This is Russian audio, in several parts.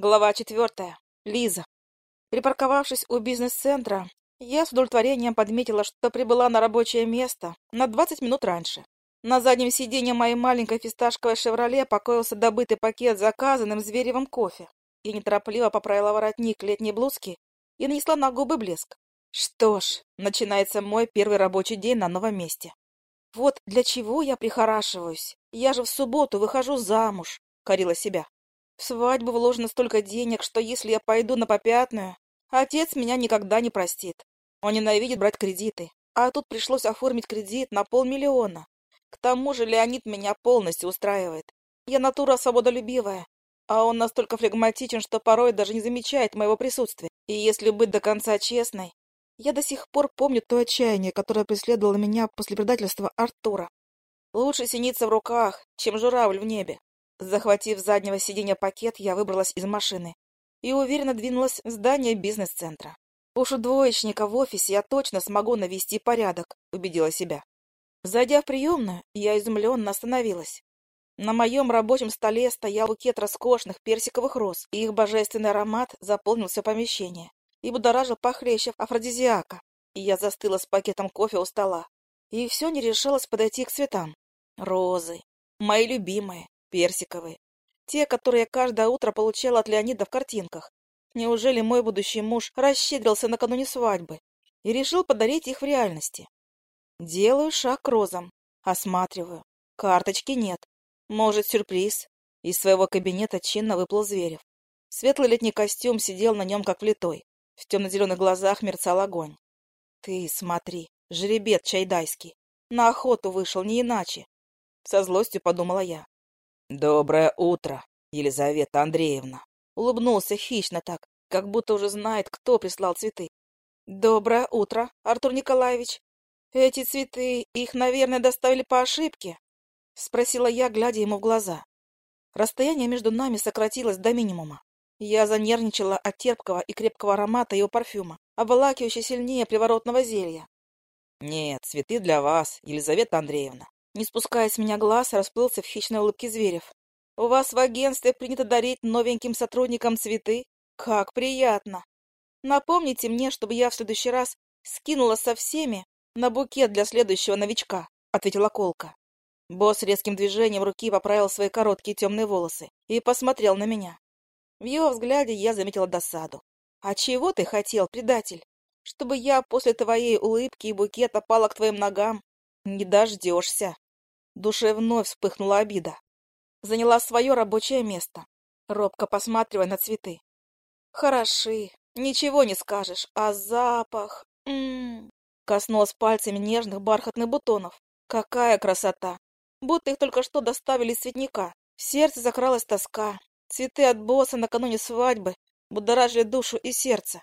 Глава четвертая. Лиза. Припарковавшись у бизнес-центра, я с удовлетворением подметила, что прибыла на рабочее место на 20 минут раньше. На заднем сиденье моей маленькой фисташковой «Шевроле» покоился добытый пакет заказанным зверевым кофе. Я неторопливо поправила воротник летней блузки и нанесла на губы блеск. Что ж, начинается мой первый рабочий день на новом месте. Вот для чего я прихорашиваюсь. Я же в субботу выхожу замуж, корила себя. В свадьбу вложено столько денег, что если я пойду на попятную, отец меня никогда не простит. Он ненавидит брать кредиты. А тут пришлось оформить кредит на полмиллиона. К тому же Леонид меня полностью устраивает. Я натура свободолюбивая, а он настолько флегматичен, что порой даже не замечает моего присутствия. И если быть до конца честной, я до сих пор помню то отчаяние, которое преследовало меня после предательства Артура. Лучше синица в руках, чем журавль в небе. Захватив заднего сиденья пакет, я выбралась из машины и уверенно двинулась в здание бизнес-центра. Уж у двоечника в офисе я точно смогу навести порядок, убедила себя. Зайдя в приемную, я изумленно остановилась. На моем рабочем столе стоял букет роскошных персиковых роз, и их божественный аромат заполнил все помещение и будоражил похлеще афродизиака. И я застыла с пакетом кофе у стола. И все не решалась подойти к цветам. Розы. Мои любимые персиковые. Те, которые каждое утро получала от Леонида в картинках. Неужели мой будущий муж расщедрился накануне свадьбы и решил подарить их в реальности? Делаю шаг к розам. Осматриваю. Карточки нет. Может, сюрприз. Из своего кабинета чинно выплыл Зверев. Светлый летний костюм сидел на нем, как влитой. В темно-зеленых глазах мерцал огонь. Ты смотри, жеребет чайдайский. На охоту вышел, не иначе. Со злостью подумала я. «Доброе утро, Елизавета Андреевна!» Улыбнулся хищно так, как будто уже знает, кто прислал цветы. «Доброе утро, Артур Николаевич! Эти цветы, их, наверное, доставили по ошибке?» Спросила я, глядя ему в глаза. Расстояние между нами сократилось до минимума. Я занервничала от терпкого и крепкого аромата его парфюма, обволакивающего сильнее приворотного зелья. «Нет, цветы для вас, Елизавета Андреевна. Не спуская с меня глаз, расплылся в хищной улыбке Зверев. «У вас в агентстве принято дарить новеньким сотрудникам цветы? Как приятно! Напомните мне, чтобы я в следующий раз скинула со всеми на букет для следующего новичка», — ответила Колка. Босс резким движением руки поправил свои короткие темные волосы и посмотрел на меня. В его взгляде я заметила досаду. «А чего ты хотел, предатель? Чтобы я после твоей улыбки и букета пала к твоим ногам? Не дождешься. В душе вновь вспыхнула обида. Заняла свое рабочее место, робко посматривая на цветы. Хороши, ничего не скажешь, а запах... М -м -м. Коснулась пальцами нежных бархатных бутонов. Какая красота! Будто их только что доставили из цветника. В сердце закралась тоска. Цветы от босса накануне свадьбы будоражили душу и сердце.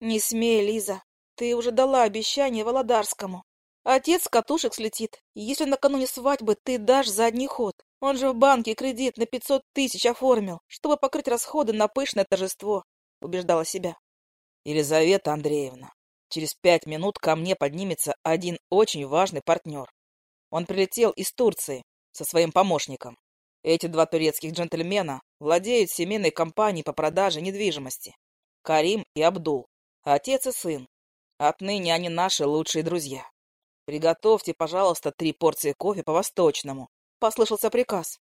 Не смей, Лиза, ты уже дала обещание Володарскому. Отец с катушек слетит, если накануне свадьбы ты дашь задний ход. Он же в банке кредит на пятьсот тысяч оформил, чтобы покрыть расходы на пышное торжество, — убеждала себя. Елизавета Андреевна, через пять минут ко мне поднимется один очень важный партнер. Он прилетел из Турции со своим помощником. Эти два турецких джентльмена владеют семейной компанией по продаже недвижимости. Карим и Абдул, отец и сын. Отныне они наши лучшие друзья. «Приготовьте, пожалуйста, три порции кофе по-восточному», — послышался приказ.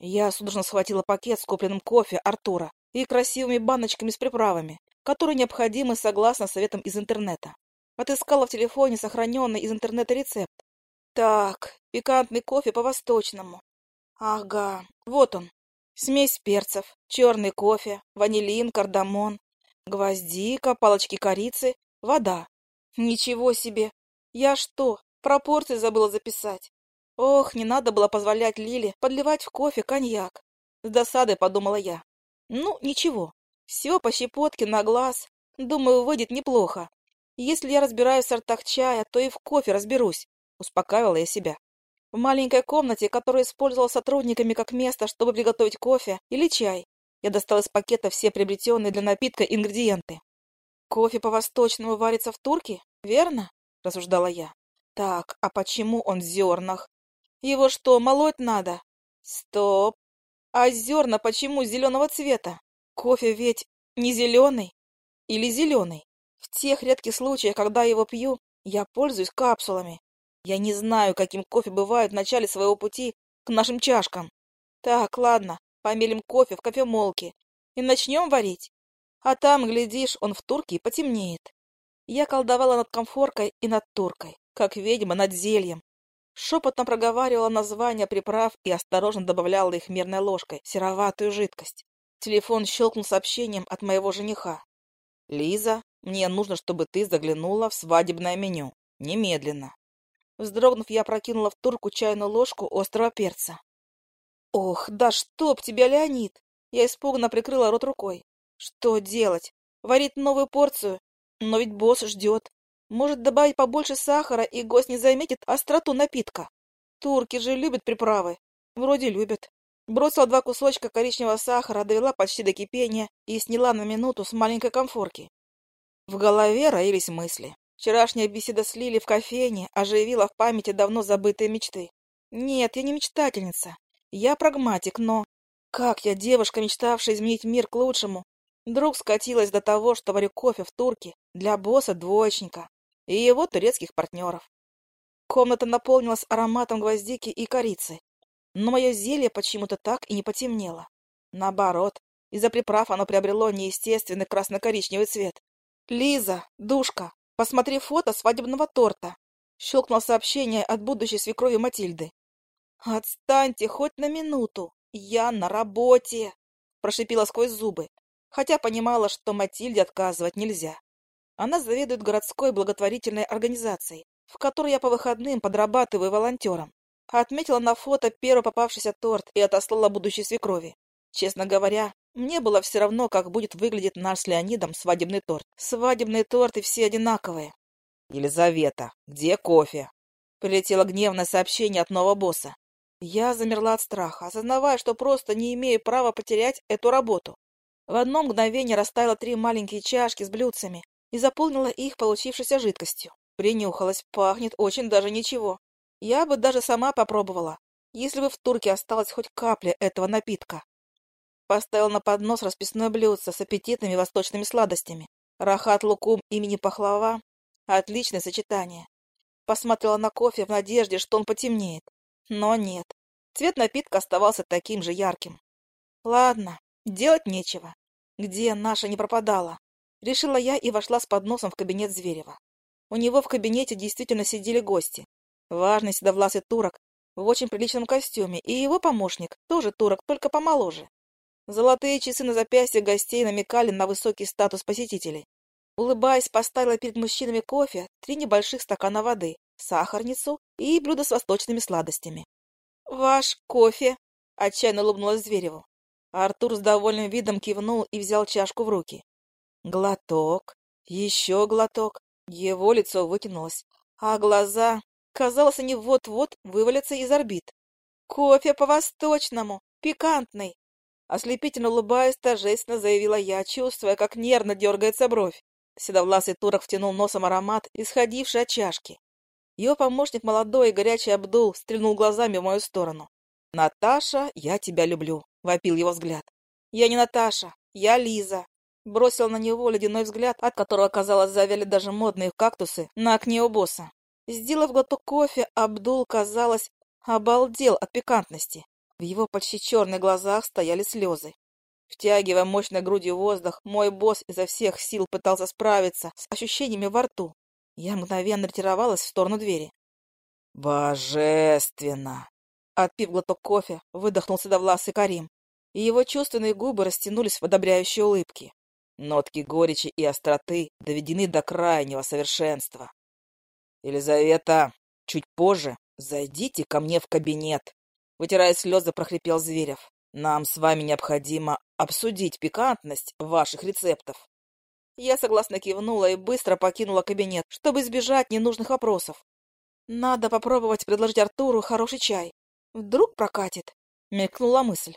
Я судорожно схватила пакет с купленным кофе Артура и красивыми баночками с приправами, которые необходимы согласно советам из интернета. Отыскала в телефоне сохраненный из интернета рецепт. Так, пикантный кофе по-восточному. Ага, вот он. Смесь перцев, черный кофе, ванилин, кардамон, гвоздика, палочки корицы, вода. Ничего себе! Я что, пропорции забыла записать? Ох, не надо было позволять Лиле подливать в кофе коньяк. С досадой подумала я. Ну, ничего. Все по щепотке на глаз. Думаю, выйдет неплохо. Если я разбираюсь в сортах чая, то и в кофе разберусь. Успокаивала я себя. В маленькой комнате, которую использовала сотрудниками как место, чтобы приготовить кофе или чай, я достала из пакета все приобретенные для напитка ингредиенты. Кофе по-восточному варится в турке, верно? Рассуждала я. Так, а почему он в зернах? Его что, молоть надо? Стоп! А зерна почему зеленого цвета? Кофе ведь не зеленый или зеленый. В тех редких случаях, когда его пью, я пользуюсь капсулами. Я не знаю, каким кофе бывает в начале своего пути к нашим чашкам. Так, ладно, помелим кофе в кофемолке и начнем варить. А там, глядишь, он в турке потемнеет. Я колдовала над комфоркой и над туркой, как ведьма над зельем. Шепотом проговаривала названия приправ и осторожно добавляла их мерной ложкой сероватую жидкость. Телефон щелкнул сообщением от моего жениха. «Лиза, мне нужно, чтобы ты заглянула в свадебное меню. Немедленно». Вздрогнув, я прокинула в турку чайную ложку острого перца. «Ох, да чтоб тебя, Леонид!» Я испуганно прикрыла рот рукой. Что делать? Варить новую порцию? Но ведь босс ждет. Может добавить побольше сахара, и гость не заметит остроту напитка. Турки же любят приправы. Вроде любят. Бросила два кусочка коричневого сахара, довела почти до кипения и сняла на минуту с маленькой конфорки. В голове роились мысли. Вчерашняя беседа с Лили в кофейне оживила в памяти давно забытые мечты. Нет, я не мечтательница. Я прагматик, но... Как я, девушка, мечтавшая изменить мир к лучшему, Вдруг скатилась до того, что варю кофе в турке для босса-двоечника и его турецких партнеров. Комната наполнилась ароматом гвоздики и корицы, но мое зелье почему-то так и не потемнело. Наоборот, из-за приправ оно приобрело неестественный красно-коричневый цвет. «Лиза, душка, посмотри фото свадебного торта!» Щелкнул сообщение от будущей свекрови Матильды. «Отстаньте хоть на минуту! Я на работе!» Прошипела сквозь зубы, хотя понимала, что Матильде отказывать нельзя. Она заведует городской благотворительной организацией, в которой я по выходным подрабатываю волонтером. Отметила на фото первый попавшийся торт и отослала будущей свекрови. Честно говоря, мне было все равно, как будет выглядеть наш с Леонидом свадебный торт. Свадебные торты все одинаковые. «Елизавета, где кофе?» Прилетело гневное сообщение от нового босса. Я замерла от страха, осознавая, что просто не имею права потерять эту работу. В одно мгновение расставила три маленькие чашки с блюдцами и заполнила их получившейся жидкостью. Принюхалась, пахнет очень даже ничего. Я бы даже сама попробовала, если бы в турке осталась хоть капля этого напитка. Поставил на поднос расписное блюдце с аппетитными восточными сладостями. Рахат лукум имени Пахлава — отличное сочетание. Посмотрела на кофе в надежде, что он потемнеет. Но нет. Цвет напитка оставался таким же ярким. Ладно, Делать нечего. Где наша не пропадала? Решила я и вошла с подносом в кабинет Зверева. У него в кабинете действительно сидели гости. Важный седовласый турок в очень приличном костюме, и его помощник, тоже турок, только помоложе. Золотые часы на запястье гостей намекали на высокий статус посетителей. Улыбаясь, поставила перед мужчинами кофе, три небольших стакана воды, сахарницу и блюдо с восточными сладостями. «Ваш кофе!» — отчаянно улыбнулась Звереву. Артур с довольным видом кивнул и взял чашку в руки. Глоток, еще глоток. Его лицо вытянулось, а глаза, казалось, они вот-вот вывалятся из орбит. «Кофе по-восточному, пикантный!» Ослепительно улыбаясь, торжественно заявила я, чувствуя, как нервно дергается бровь. Седовласый турок втянул носом аромат, исходивший от чашки. Его помощник, молодой и горячий Абдул, стрельнул глазами в мою сторону. «Наташа, я тебя люблю вопил его взгляд. «Я не Наташа, я Лиза!» Бросил на него ледяной взгляд, от которого, казалось, завяли даже модные кактусы на окне у босса. Сделав глоток кофе, Абдул, казалось, обалдел от пикантности. В его почти черных глазах стояли слезы. Втягивая мощной грудью воздух, мой босс изо всех сил пытался справиться с ощущениями во рту. Я мгновенно ретировалась в сторону двери. «Божественно!» Отпив глоток кофе, выдохнул седовласый Карим и его чувственные губы растянулись в одобряющей улыбке. Нотки горечи и остроты доведены до крайнего совершенства. «Елизавета, чуть позже зайдите ко мне в кабинет», — вытирая слезы, прохрипел Зверев. «Нам с вами необходимо обсудить пикантность ваших рецептов». Я согласно кивнула и быстро покинула кабинет, чтобы избежать ненужных вопросов. «Надо попробовать предложить Артуру хороший чай. Вдруг прокатит?» — мелькнула мысль.